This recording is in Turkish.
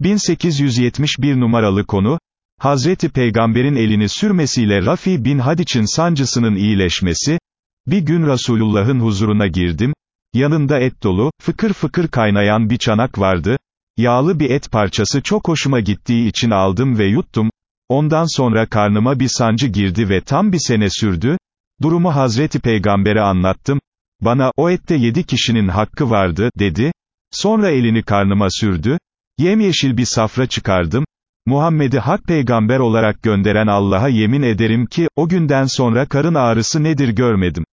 1871 numaralı konu, Hazreti Peygamber'in elini sürmesiyle Rafi bin Hadiç'in sancısının iyileşmesi, bir gün Resulullah'ın huzuruna girdim, yanında et dolu, fıkır fıkır kaynayan bir çanak vardı, yağlı bir et parçası çok hoşuma gittiği için aldım ve yuttum, ondan sonra karnıma bir sancı girdi ve tam bir sene sürdü, durumu Hazreti Peygamber'e anlattım, bana, o ette yedi kişinin hakkı vardı, dedi, sonra elini karnıma sürdü, yemyeşil bir safra çıkardım, Muhammed'i hak peygamber olarak gönderen Allah'a yemin ederim ki, o günden sonra karın ağrısı nedir görmedim.